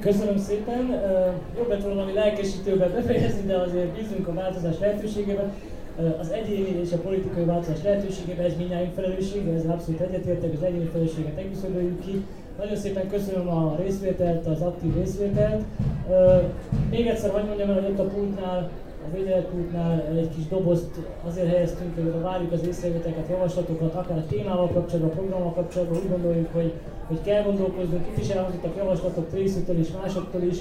Köszönöm szépen. Jobb lett volna valami lelkesítőben befejezni, de azért bízunk a változás lehetőségében. Az egyéni és a politikai változás lehetőségében ez mindjárt felelőssége, ez abszolút egyetértek, az egyéni felelősséget megküszöböljük ki. Nagyon szépen köszönöm a részvételt, az aktív részvételt. Még egyszer hagyd mondjam el, hogy ott a pultnál a védeletútnál egy kis dobozt azért helyeztünk, hogy várjuk az észrevételeket, javaslatokat, akár a témával kapcsolatban, a programmal kapcsolatban, úgy gondoljuk, hogy, hogy kell gondolkoznunk. Itt is elhangzottak javaslatok részütől is, másoktól is.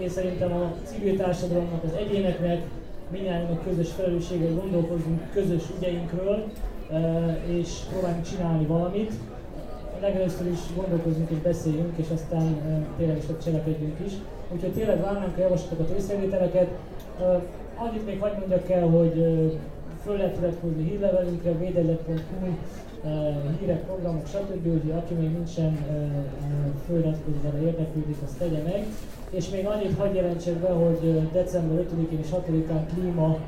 Én szerintem a civil társadalomnak, az egyéneknek, mindjárt közös felelősséggel gondolkozunk közös ügyeinkről, eh, és próbálunk csinálni valamit. Legelőször is gondolkozunk és beszéljünk, és aztán eh, tényleg is cselekedjünk is. Úgyhogy tényleg várnánk a javaslatokat, észrevételeket. Annyit még hagyd mondjak el, hogy föl lehet iratkozni hírlevelünkre, védelet.hu, hírek, programok, stb. Úgyhogy aki még nincsen feliratkozva, de érdeklődik, azt tegye meg. És még annyit hagyj jelentsek be, hogy december 5-én és 6-án klíma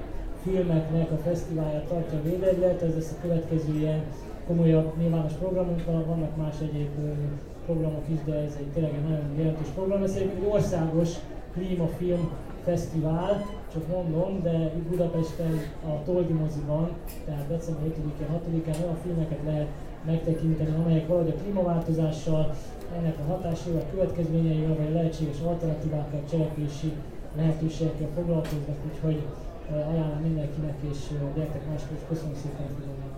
filmeknek a fesztiválját tartja a Védegylet, ez lesz a következő ilyen komolyabb nyilvános programunk, vannak más egyéb programok is, de ez egy tényleg nagyon jelentős program. Ez egy országos klímafilm fesztivál, csak mondom, de itt Budapesten a Toldi moziban, tehát december 5-én, 6-án olyan filmeket lehet megtekinteni, amelyek valahogy a klímaváltozással, ennek a hatásával, következményeivel, vagy a lehetséges alternatívákkal, cselekvési lehetőségekkel foglalkoznak, úgyhogy ajánlom mindenkinek, és gyertek máskor, és köszönöm szépen a figyelmet.